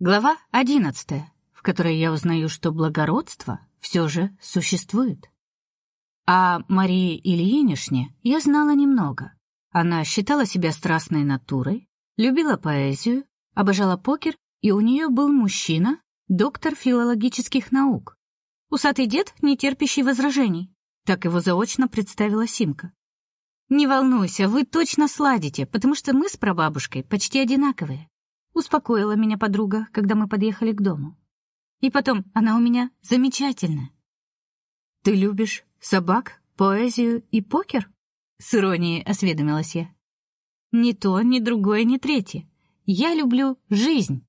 Глава одиннадцатая, в которой я узнаю, что благородство все же существует. О Марии Ильинишне я знала немного. Она считала себя страстной натурой, любила поэзию, обожала покер, и у нее был мужчина, доктор филологических наук. Усатый дед, не терпящий возражений. Так его заочно представила Симка. Не волнуйся, вы точно сладите, потому что мы с прабабушкой почти одинаковые успокоила меня подруга, когда мы подъехали к дому. И потом, она у меня замечательная. Ты любишь собак, поэзию и покер? С иронией осведомилась я. Ни то, ни другое, ни третье. Я люблю жизнь.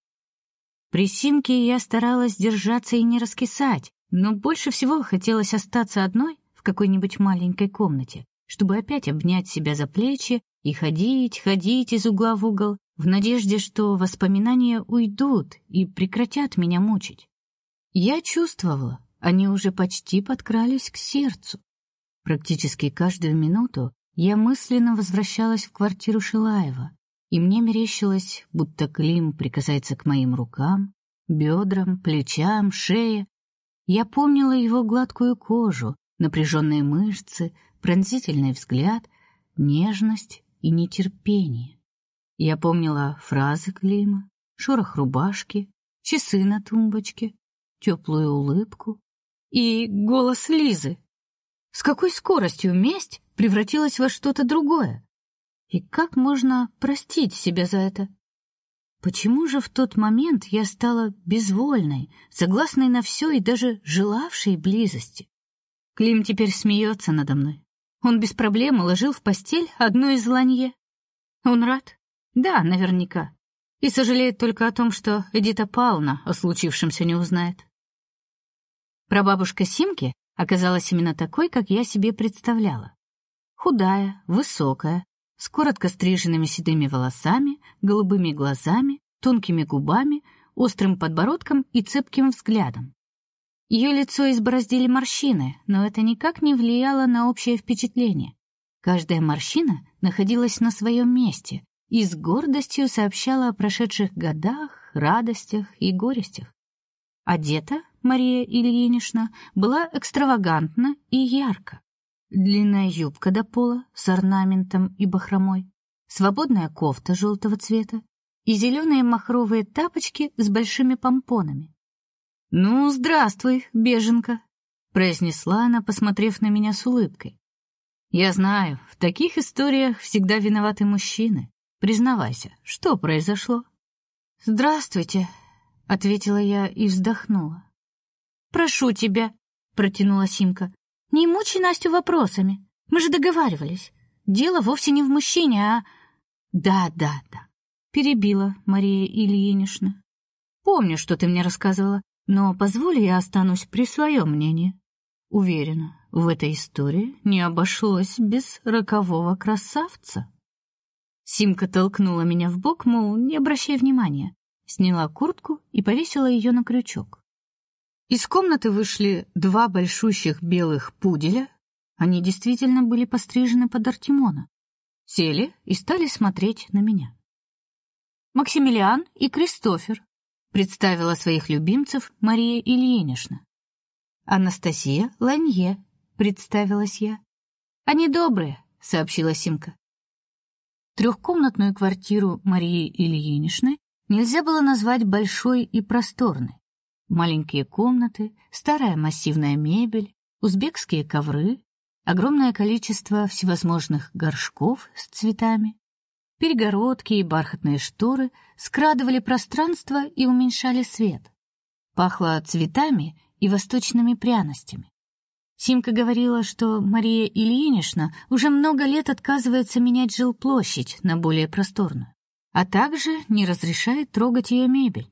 При Симке я старалась держаться и не раскисать, но больше всего хотелось остаться одной в какой-нибудь маленькой комнате, чтобы опять обнять себя за плечи и ходить, ходить из угла в угол, в надежде, что воспоминания уйдут и прекратят меня мучить. Я чувствовала, они уже почти подкрались к сердцу. Практически каждую минуту я мысленно возвращалась в квартиру Шилаева, и мне мерещилось, будто Клим прикасается к моим рукам, бедрам, плечам, шее. Я помнила его гладкую кожу, напряженные мышцы, пронзительный взгляд, нежность и нетерпение. Я помнила фразы Клима, шорох рубашки, часы на тумбочке, теплую улыбку и голос Лизы. С какой скоростью месть превратилась во что-то другое? И как можно простить себя за это? Почему же в тот момент я стала безвольной, согласной на все и даже желавшей близости? Клим теперь смеется надо мной. Он без проблем уложил в постель одну из ланье. Он рад? Да, наверняка. И сожалеет только о том, что Эдита Павловна о случившемся не узнает. Прабабушка Симки оказалась именно такой, как я себе представляла. Худая, высокая, с коротко стриженными седыми волосами, голубыми глазами, тонкими губами, острым подбородком и цепким взглядом. Ее лицо избороздили морщины, но это никак не влияло на общее впечатление. Каждая морщина находилась на своем месте, и с гордостью сообщала о прошедших годах, радостях и горестях. Одета Мария Ильинична была экстравагантна и ярко. Длинная юбка до пола с орнаментом и бахромой, свободная кофта желтого цвета и зеленые махровые тапочки с большими помпонами. «Ну, здравствуй, беженка», — произнесла она, посмотрев на меня с улыбкой. «Я знаю, в таких историях всегда виноваты мужчины. Признавайся, что произошло? Здравствуйте, ответила я и вздохнула. Прошу тебя, протянула Симка. Не мучай Настю вопросами. Мы же договаривались. Дело вовсе не в мужчине, а Да, да, да. Перебила Мария Ильинична. Помню, что ты мне рассказывала, но позволь я останусь при своем мнении. Уверена, в этой истории не обошлось без рокового красавца. Симка толкнула меня в бок, мол, не обращай внимания. Сняла куртку и повесила ее на крючок. Из комнаты вышли два большущих белых пуделя. Они действительно были пострижены под Артемона. Сели и стали смотреть на меня. Максимилиан и Кристофер представила своих любимцев Мария Ильинична. Анастасия Ланье представилась я. Они добрые, сообщила Симка. Трехкомнатную квартиру Марии Ильиничны нельзя было назвать большой и просторной. Маленькие комнаты, старая массивная мебель, узбекские ковры, огромное количество всевозможных горшков с цветами, перегородки и бархатные шторы скрадывали пространство и уменьшали свет. Пахло цветами и восточными пряностями. Симка говорила, что Мария Ильинична уже много лет отказывается менять жилплощадь на более просторную, а также не разрешает трогать ее мебель.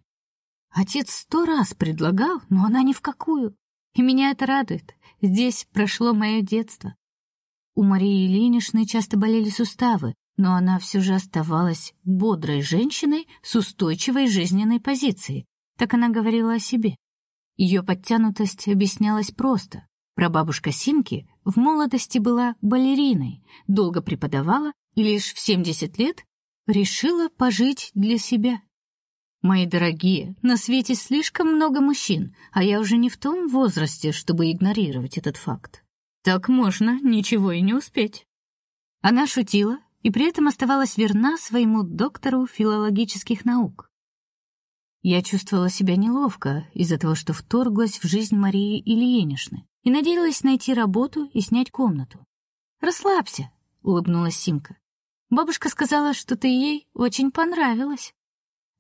Отец сто раз предлагал, но она ни в какую. И меня это радует. Здесь прошло мое детство. У Марии Ильиничны часто болели суставы, но она все же оставалась бодрой женщиной с устойчивой жизненной позицией. Так она говорила о себе. Ее подтянутость объяснялась просто. Прабабушка Симки в молодости была балериной, долго преподавала и лишь в 70 лет решила пожить для себя. Мои дорогие, на свете слишком много мужчин, а я уже не в том возрасте, чтобы игнорировать этот факт. Так можно ничего и не успеть. Она шутила и при этом оставалась верна своему доктору филологических наук. Я чувствовала себя неловко из-за того, что вторглась в жизнь Марии Ильиничны и надеялась найти работу и снять комнату. Расслабься, улыбнулась Симка. Бабушка сказала, что ты ей очень понравилась.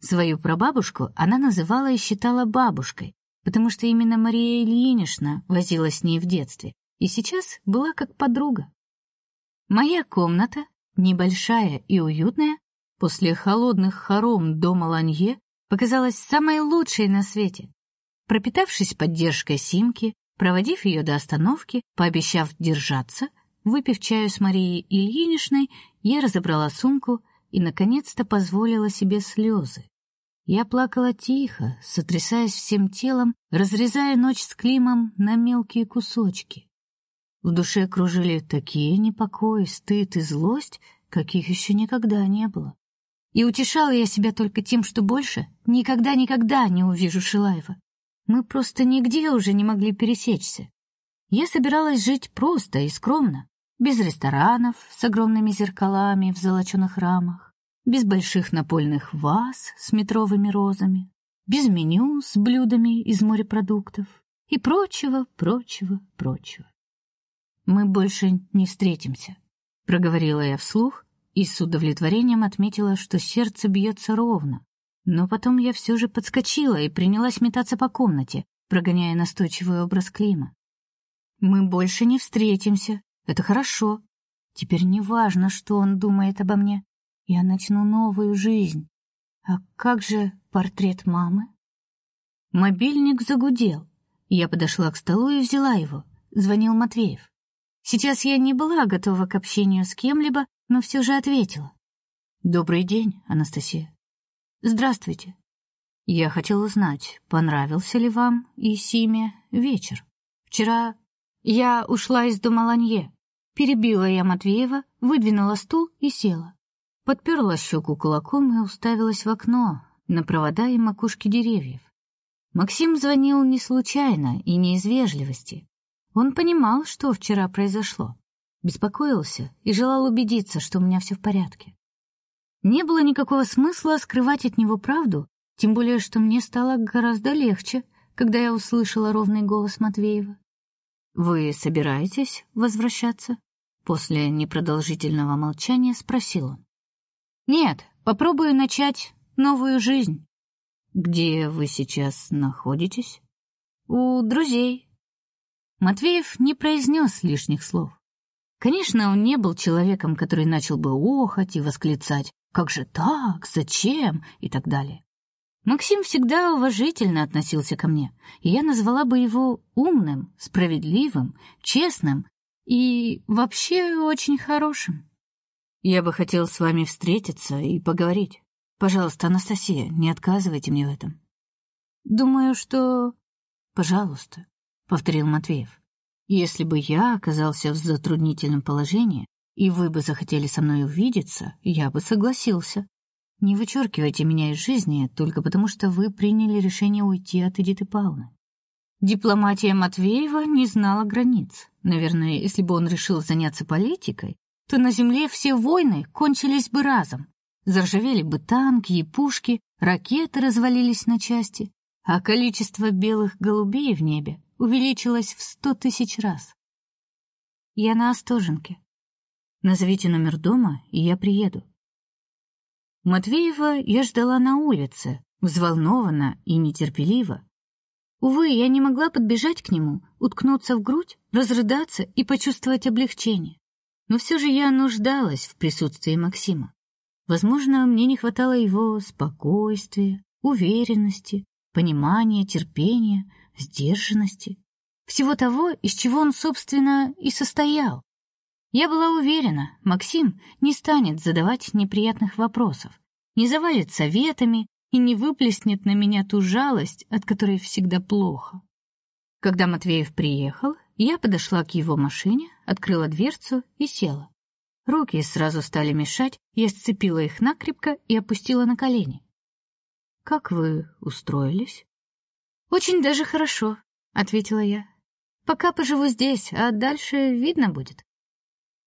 Свою прабабушку она называла и считала бабушкой, потому что именно Мария Ильинична возилась с ней в детстве и сейчас была как подруга. Моя комната, небольшая и уютная, после холодных хором дома Ланье, показалась самой лучшей на свете. Пропитавшись поддержкой Симки, проводив ее до остановки, пообещав держаться, выпив чаю с Марией Ильиничной, я разобрала сумку и наконец-то позволила себе слезы. Я плакала тихо, сотрясаясь всем телом, разрезая ночь с Климом на мелкие кусочки. В душе кружили такие непокой, стыд и злость, каких еще никогда не было. И утешала я себя только тем, что больше никогда-никогда не увижу Шилаева. Мы просто нигде уже не могли пересечься. Я собиралась жить просто и скромно, без ресторанов с огромными зеркалами в золочёных рамах, без больших напольных ваз с метровыми розами, без меню с блюдами из морепродуктов и прочего, прочего, прочего. Мы больше не встретимся, проговорила я вслух и с удовлетворением отметила, что сердце бьется ровно. Но потом я все же подскочила и принялась метаться по комнате, прогоняя настойчивый образ Клима. Мы больше не встретимся, это хорошо. Теперь не важно, что он думает обо мне. Я начну новую жизнь. А как же портрет мамы? Мобильник загудел. Я подошла к столу и взяла его. Звонил Матвеев. Сейчас я не была готова к общению с кем-либо, но все же ответила. Добрый день, Анастасия. Здравствуйте. Я хотела узнать, понравился ли вам и Симе вечер. Вчера я ушла из дома Ланье. Перебила я Матвеева, выдвинула стул и села. Подперла щеку кулаком и уставилась в окно, на провода и макушки деревьев. Максим звонил не случайно и не из вежливости. Он понимал, что вчера произошло, беспокоился и желал убедиться, что у меня все в порядке. Не было никакого смысла скрывать от него правду, тем более что мне стало гораздо легче, когда я услышала ровный голос Матвеева. Вы собираетесь возвращаться? После непродолжительного молчания спросил он. Нет, попробую начать новую жизнь. Где вы сейчас находитесь? У друзей. Матвеев не произнес лишних слов. Конечно, он не был человеком, который начал бы охать и восклицать: "Как же так? Зачем?" и так далее. Максим всегда уважительно относился ко мне, и я назвала бы его умным, справедливым, честным и вообще очень хорошим. Я бы хотел с вами встретиться и поговорить. Пожалуйста, Анастасия, не отказывайте мне в этом. Думаю, что Пожалуйста, повторил Матвеев. Если бы я оказался в затруднительном положении, и вы бы захотели со мной увидеться, я бы согласился. Не вычеркивайте меня из жизни только потому, что вы приняли решение уйти от Эдиты Павловны. Дипломатия Матвеева не знала границ. Наверное, если бы он решил заняться политикой, то на земле все войны кончились бы разом. Заржавели бы танки и пушки, ракеты развалились на части, а количество белых голубей в небе увеличилось в сто тысяч раз. Я на Остоженке. Назовите номер дома, и я приеду. Матвеева я ждала на улице, взволнованно и нетерпеливо. Увы, я не могла подбежать к нему, уткнуться в грудь, разрыдаться и почувствовать облегчение. Но все же я нуждалась в присутствии Максима. Возможно, мне не хватало его спокойствия, уверенности, понимания, терпения, сдержанности, всего того, из чего он, собственно, и состоял. Я была уверена, Максим не станет задавать неприятных вопросов, не завалит советами и не выплеснет на меня ту жалость, от которой всегда плохо. Когда Матвеев приехал, я подошла к его машине, открыла дверцу и села. Руки сразу стали мешать, я сцепила их накрепко и опустила на колени. как вы устроились?» «Очень даже хорошо», — ответила я. «Пока поживу здесь, а дальше видно будет».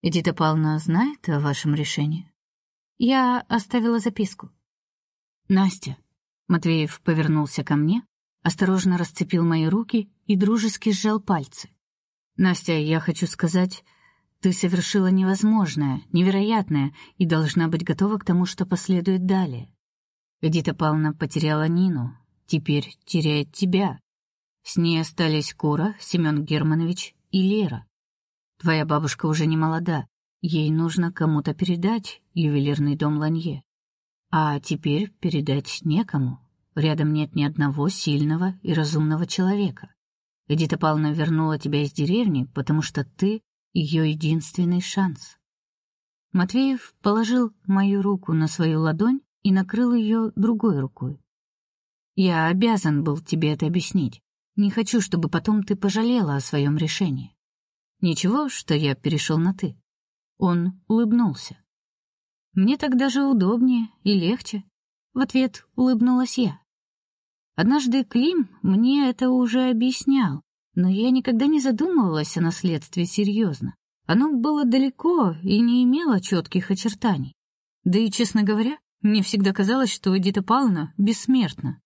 «Эдита Павловна знает о вашем решении?» Я оставила записку. «Настя», — Матвеев повернулся ко мне, осторожно расцепил мои руки и дружески сжал пальцы. «Настя, я хочу сказать, ты совершила невозможное, невероятное и должна быть готова к тому, что последует далее. Эдита Павловна потеряла Нину, теперь теряет тебя. С ней остались Кора, Семен Германович и Лера. Твоя бабушка уже не молода, ей нужно кому-то передать ювелирный дом Ланье. А теперь передать некому. Рядом нет ни одного сильного и разумного человека. Эдита Павловна вернула тебя из деревни, потому что ты ее единственный шанс. Матвеев положил мою руку на свою ладонь и накрыл ее другой рукой. Я обязан был тебе это объяснить. Не хочу, чтобы потом ты пожалела о своем решении. Ничего, что я перешел на ты. Он улыбнулся. Мне так даже удобнее и легче. В ответ улыбнулась я. Однажды Клим мне это уже объяснял, но я никогда не задумывалась о наследстве серьезно. Оно было далеко и не имело четких очертаний. Да и, честно говоря, мне всегда казалось, что Эдита Павловна бессмертна.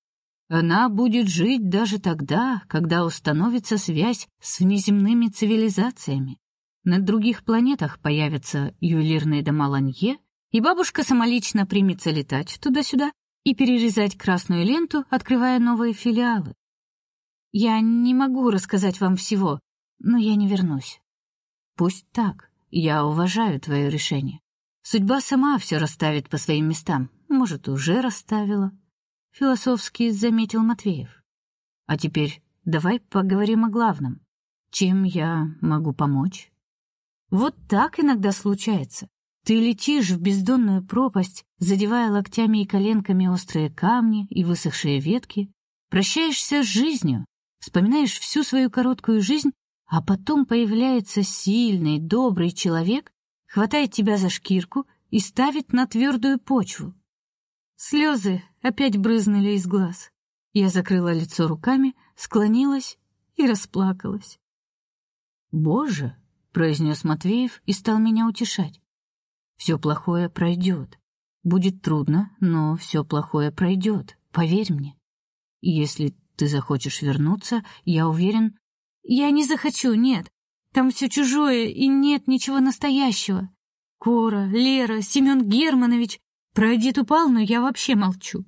Она будет жить даже тогда, когда установится связь с внеземными цивилизациями. На других планетах появятся ювелирные дома Ланье, и бабушка самолично примется летать туда-сюда и перерезать красную ленту, открывая новые филиалы. Я не могу рассказать вам всего, но я не вернусь. Пусть так. Я уважаю твое решение. Судьба сама все расставит по своим местам. Может, уже расставила, философски заметил Матвеев. А теперь давай поговорим о главном. Чем я могу помочь? Вот так иногда случается. Ты летишь в бездонную пропасть, задевая локтями и коленками острые камни и высохшие ветки, прощаешься с жизнью, вспоминаешь всю свою короткую жизнь, а потом появляется сильный, добрый человек, хватает тебя за шкирку и ставит на твердую почву. Слезы опять брызнули из глаз. Я закрыла лицо руками, склонилась и расплакалась. "Боже", произнес Матвеев и стал меня утешать. «Все плохое пройдет. Будет трудно, но все плохое пройдет, поверь мне. Если ты захочешь вернуться, я уверен... Я не захочу, нет. Там все чужое и нет ничего настоящего. Кора, Лера, Семен Германович. Про Эдиту Павловну я вообще молчу.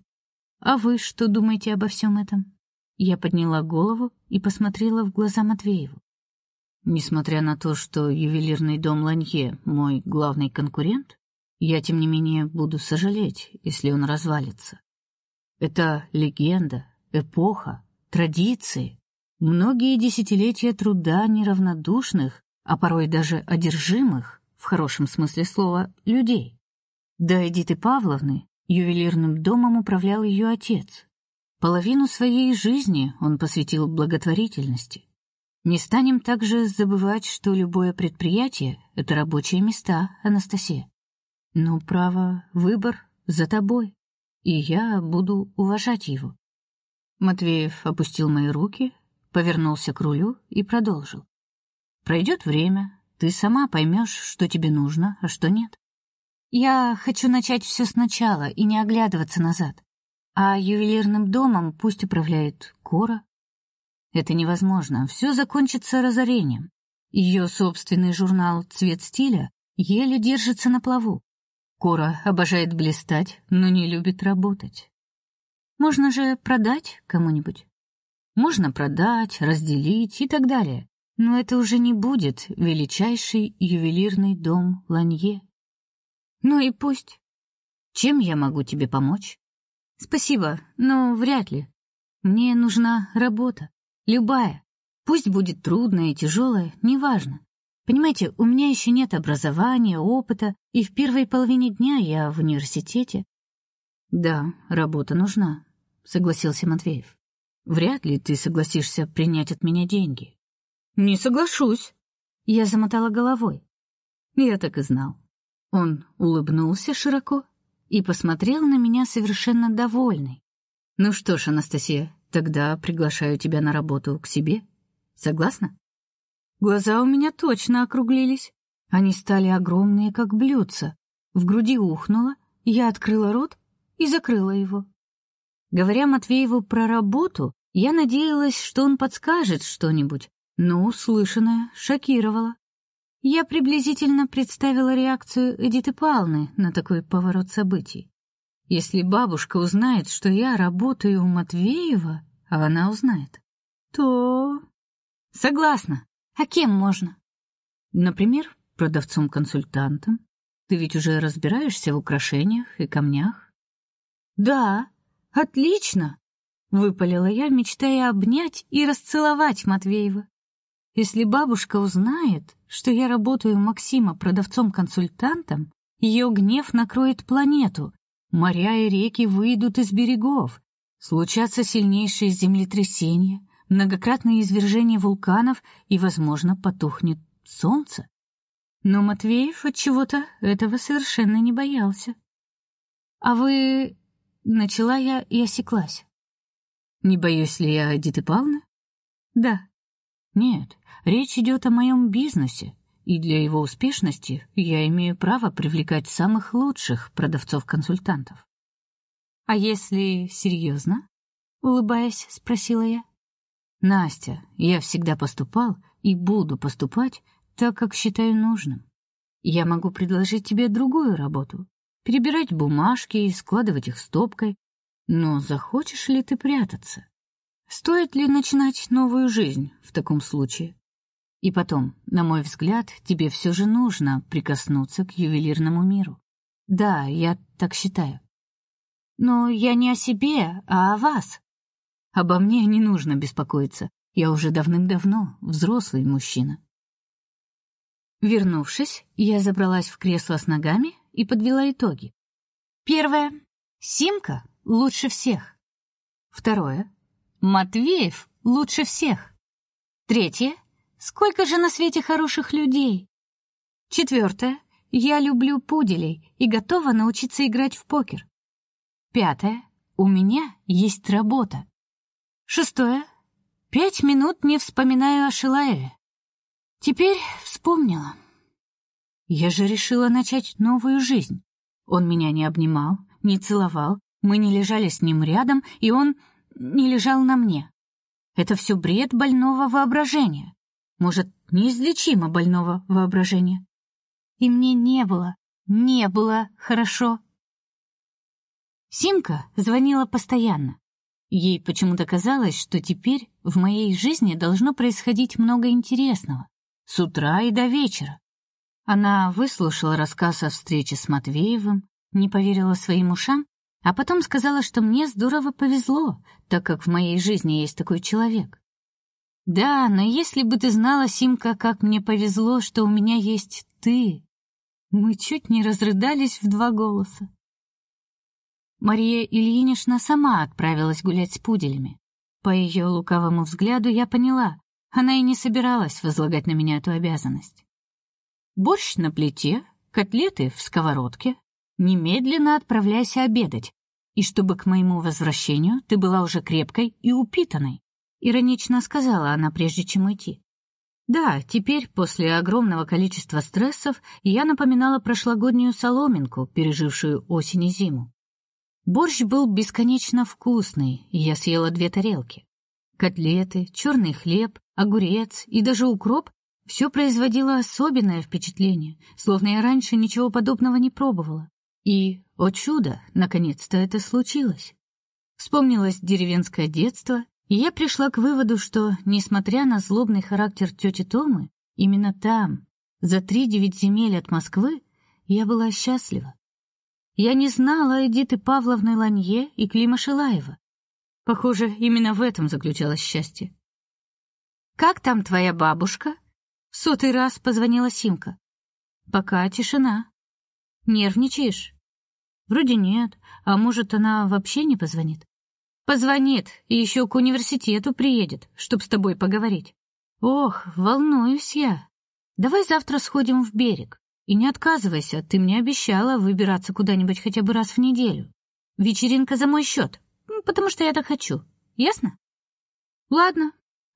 А вы что думаете обо всем этом? Я подняла голову и посмотрела в глаза Матвееву. Несмотря на то, что ювелирный дом Ланье мой главный конкурент, я тем не менее буду сожалеть, если он развалится. Это легенда, эпоха, традиции, многие десятилетия труда неравнодушных, а порой даже одержимых, в хорошем смысле слова, людей. До Эдиты Павловны ювелирным домом управлял ее отец. Половину своей жизни он посвятил благотворительности. Не станем также забывать, что любое предприятие это рабочие места, Анастасия. Но право выбор за тобой, и я буду уважать его. Матвеев опустил мои руки, повернулся к рулю и продолжил. Пройдет время, ты сама поймешь, что тебе нужно, а что нет. Я хочу начать все сначала и не оглядываться назад. А ювелирным домом пусть управляет Кора. Это невозможно, все закончится разорением. Ее собственный журнал Цвет стиля еле держится на плаву. Кора обожает блистать, но не любит работать. Можно же продать кому-нибудь. Можно продать, разделить и так далее. Но это уже не будет величайший ювелирный дом Ланье. Ну и пусть. Чем я могу тебе помочь? Спасибо, но вряд ли. Мне нужна работа, любая. Пусть будет трудная и тяжелая, неважно. Понимаете, у меня еще нет образования, опыта, и в первой половине дня я в университете. Да, работа нужна, согласился Матвеев. Вряд ли ты согласишься принять от меня деньги. Не соглашусь. Я замотала головой. Я так и знал. Он улыбнулся широко и посмотрел на меня совершенно довольный. Ну что ж, Анастасия, тогда приглашаю тебя на работу к себе. Согласна? Глаза у меня точно округлились. Они стали огромные, как блюдца. В груди ухнуло, я открыла рот и закрыла его. Говоря Матвееву про работу, я надеялась, что он подскажет что-нибудь, но услышанное шокировало. Я приблизительно представила реакцию Эдиты Павловны на такой поворот событий. Если бабушка узнает, что я работаю у Матвеева, а она узнает, то... Согласна. А кем можно? Например, продавцом-консультантом. Ты ведь уже разбираешься в украшениях и камнях. Да, отлично, выпалила я, мечтая обнять и расцеловать Матвеева. Если бабушка узнает, что я работаю у Максима продавцом-консультантом, ее гнев накроет планету. Моря и реки выйдут из берегов. Случатся сильнейшие землетрясения, многократные извержения вулканов и, возможно, потухнет солнце. Но Матвеев от чего-то этого совершенно не боялся. А вы начала я и осеклась. Не боюсь ли я Эдиты Павловны? Да. Нет, речь идет о моем бизнесе, и для его успешности я имею право привлекать самых лучших продавцов-консультантов. А если серьезно? улыбаясь, спросила я. Настя, я всегда поступал и буду поступать так, как считаю нужным. Я могу предложить тебе другую работу. Перебирать бумажки и складывать их стопкой. Но захочешь ли ты прятаться? Стоит ли начинать новую жизнь в таком случае? И потом, на мой взгляд, тебе все же нужно прикоснуться к ювелирному миру. Да, я так считаю. Но я не о себе, а о вас. Обо мне не нужно беспокоиться. Я уже давным-давно взрослый мужчина. Вернувшись, я забралась в кресло с ногами и подвела итоги. Первое. Симка лучше всех. Второе. Матвеев лучше всех. Третье. Сколько же на свете хороших людей. Четвертое. Я люблю пуделей и готова научиться играть в покер. Пятое. У меня есть работа. Шестое. Пять минут не вспоминаю о Шилаеве. Теперь вспомнила. Я же решила начать новую жизнь. Он меня не обнимал, не целовал, мы не лежали с ним рядом, и он не лежал на мне. Это все бред больного воображения. Может, неизлечимо больного воображения. И мне не было, не было хорошо. Симка звонила постоянно. Ей почему-то казалось, что теперь в моей жизни должно происходить много интересного, с утра и до вечера. Она выслушала рассказ о встрече с Матвеевым, не поверила своим ушам, а потом сказала, что мне здорово повезло, так как в моей жизни есть такой человек. Да, но если бы ты знала, Симка, как мне повезло, что у меня есть ты. Мы чуть не разрыдались в два голоса. Мария Ильинична сама отправилась гулять с пуделями. По ее лукавому взгляду я поняла, она и не собиралась возлагать на меня эту обязанность. Борщ на плите, котлеты в сковородке. Немедленно отправляйся обедать, и чтобы к моему возвращению ты была уже крепкой и упитанной, иронично сказала она, прежде чем уйти. Да, теперь, после огромного количества стрессов, я напоминала прошлогоднюю соломинку, пережившую осень и зиму. Борщ был бесконечно вкусный, и я съела две тарелки. Котлеты, черный хлеб, огурец и даже укроп все производило особенное впечатление, словно я раньше ничего подобного не пробовала. И, о чудо, наконец-то это случилось. Вспомнилось деревенское детство, и я пришла к выводу, что, несмотря на злобный характер тети Томы, именно там, за три девять земель от Москвы, я была счастлива. Я не знала Эдиты Павловны Ланье и Клима Шилаева. Похоже, именно в этом заключалось счастье. Как там твоя бабушка? Сотый раз позвонила Симка. Пока тишина. Нервничаешь? Вроде нет, а может, она вообще не позвонит? Позвонит и еще к университету приедет, чтоб с тобой поговорить. Ох, волнуюсь я. Давай завтра сходим в берег. И не отказывайся, ты мне обещала выбираться куда-нибудь хотя бы раз в неделю. Вечеринка за мой счет. потому что я так хочу. Ясно? Ладно,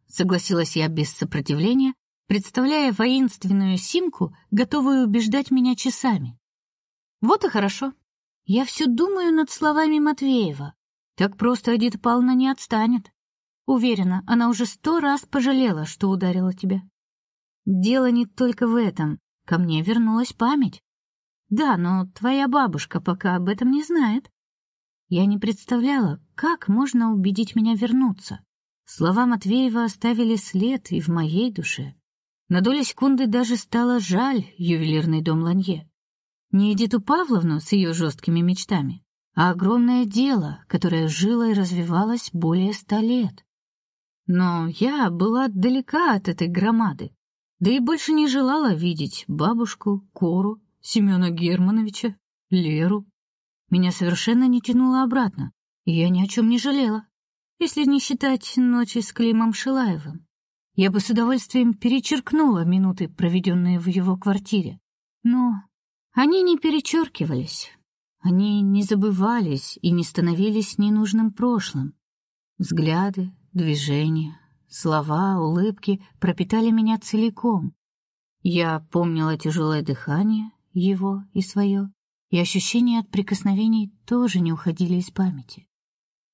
согласилась я без сопротивления, представляя воинственную Симку, готовую убеждать меня часами. Вот и хорошо. Я все думаю над словами Матвеева. Так просто Эдита Павловна не отстанет. Уверена, она уже сто раз пожалела, что ударила тебя. Дело не только в этом. Ко мне вернулась память. Да, но твоя бабушка пока об этом не знает. Я не представляла, как можно убедить меня вернуться. Слова Матвеева оставили след и в моей душе. На долю секунды даже стало жаль ювелирный дом Ланье. Не Эдиту Павловну с ее жесткими мечтами, а огромное дело, которое жило и развивалось более ста лет. Но я была далека от этой громады, да и больше не желала видеть бабушку, Кору, Семена Германовича, Леру. Меня совершенно не тянуло обратно, и я ни о чем не жалела если не считать ночи с Климом Шилаевым. Я бы с удовольствием перечеркнула минуты, проведенные в его квартире. Но они не перечеркивались. Они не забывались и не становились ненужным прошлым. Взгляды, движения, слова, улыбки пропитали меня целиком. Я помнила тяжелое дыхание его и свое, и ощущения от прикосновений тоже не уходили из памяти.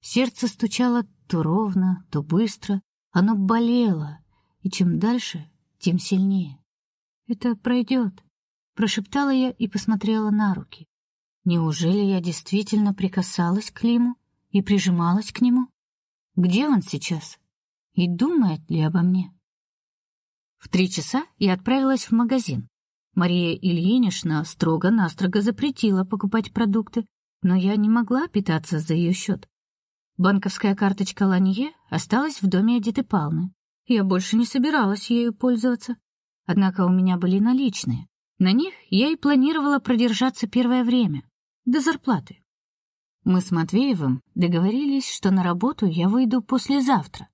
Сердце стучало то ровно, то быстро, оно болело, и чем дальше, тем сильнее. Это пройдет», — прошептала я и посмотрела на руки. Неужели я действительно прикасалась к Лиму и прижималась к нему? Где он сейчас? И думает ли обо мне? В три часа я отправилась в магазин. Мария Ильинична строго-настрого запретила покупать продукты, но я не могла питаться за ее счет. Банковская карточка Ланье осталась в доме Эдиты Палны. Я больше не собиралась ею пользоваться. Однако у меня были наличные. На них я и планировала продержаться первое время, до зарплаты. Мы с Матвеевым договорились, что на работу я выйду послезавтра.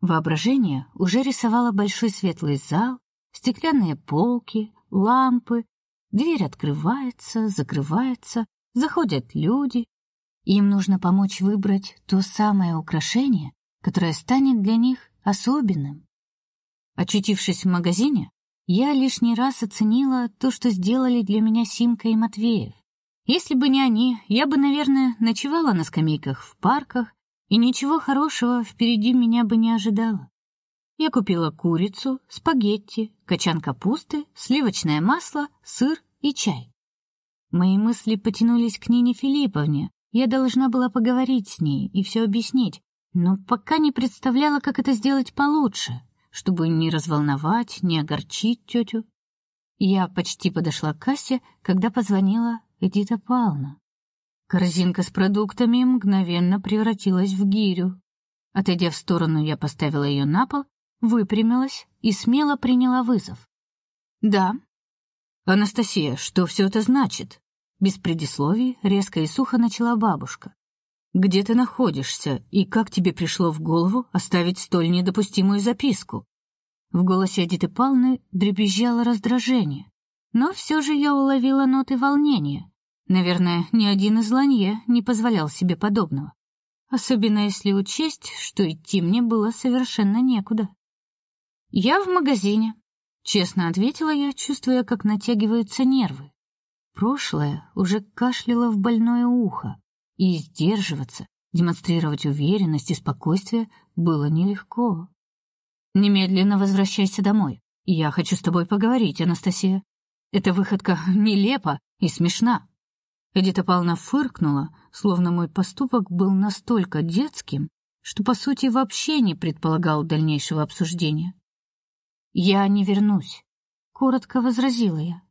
Воображение уже рисовало большой светлый зал, стеклянные полки, лампы. Дверь открывается, закрывается, заходят люди, им нужно помочь выбрать то самое украшение, которое станет для них особенным. Очутившись в магазине, я лишний раз оценила то, что сделали для меня Симка и Матвеев. Если бы не они, я бы, наверное, ночевала на скамейках в парках, и ничего хорошего впереди меня бы не ожидало. Я купила курицу, спагетти, качан капусты, сливочное масло, сыр и чай. Мои мысли потянулись к Нине Филипповне, я должна была поговорить с ней и все объяснить, но пока не представляла, как это сделать получше, чтобы не разволновать, не огорчить тетю. Я почти подошла к кассе, когда позвонила Эдита Павловна. Корзинка с продуктами мгновенно превратилась в гирю. Отойдя в сторону, я поставила ее на пол, выпрямилась и смело приняла вызов. Да. Анастасия, что все это значит? Без предисловий, резко и сухо начала бабушка. Где ты находишься и как тебе пришло в голову оставить столь недопустимую записку? В голосе Эдиты Павловны дребезжало раздражение, но все же я уловила ноты волнения. Наверное, ни один из Ланье не позволял себе подобного, особенно если учесть, что идти мне было совершенно некуда. Я в магазине, честно ответила я, чувствуя, как натягиваются нервы. Прошлое уже кашляло в больное ухо, и сдерживаться, демонстрировать уверенность и спокойствие было нелегко. Немедленно возвращайся домой. Я хочу с тобой поговорить, Анастасия. Эта выходка нелепа и смешна. Эдита Павловна фыркнула, словно мой поступок был настолько детским, что по сути вообще не предполагал дальнейшего обсуждения. Я не вернусь, коротко возразила я.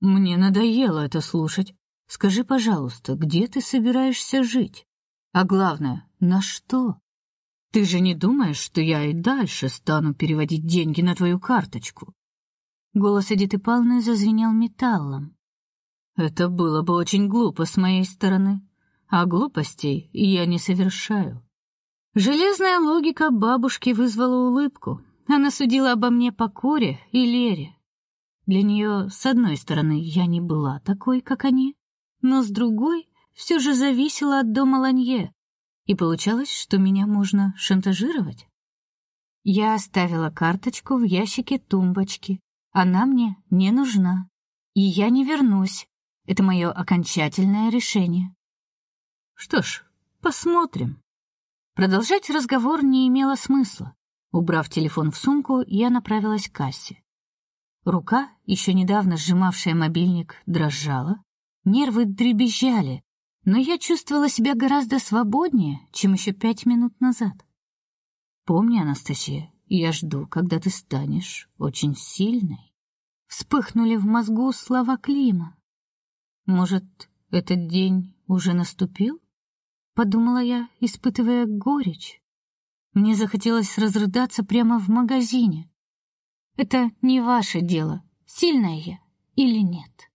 Мне надоело это слушать. Скажи, пожалуйста, где ты собираешься жить? А главное, на что? Ты же не думаешь, что я и дальше стану переводить деньги на твою карточку? Голос Эдиты Павловны зазвенел металлом. Это было бы очень глупо с моей стороны, а глупостей я не совершаю. Железная логика бабушки вызвала улыбку. Она судила обо мне по Коре и Лере. Для нее, с одной стороны, я не была такой, как они, но с другой все же зависела от дома Ланье. И получалось, что меня можно шантажировать. Я оставила карточку в ящике тумбочки. Она мне не нужна. И я не вернусь. Это мое окончательное решение. Что ж, посмотрим. Продолжать разговор не имело смысла. Убрав телефон в сумку, я направилась к кассе. Рука, еще недавно сжимавшая мобильник, дрожала, нервы дребезжали, но я чувствовала себя гораздо свободнее, чем еще пять минут назад. Помни, Анастасия, я жду, когда ты станешь очень сильной. Вспыхнули в мозгу слова Клима. Может, этот день уже наступил? Подумала я, испытывая горечь. Мне захотелось разрыдаться прямо в магазине. Это не ваше дело, сильная я или нет.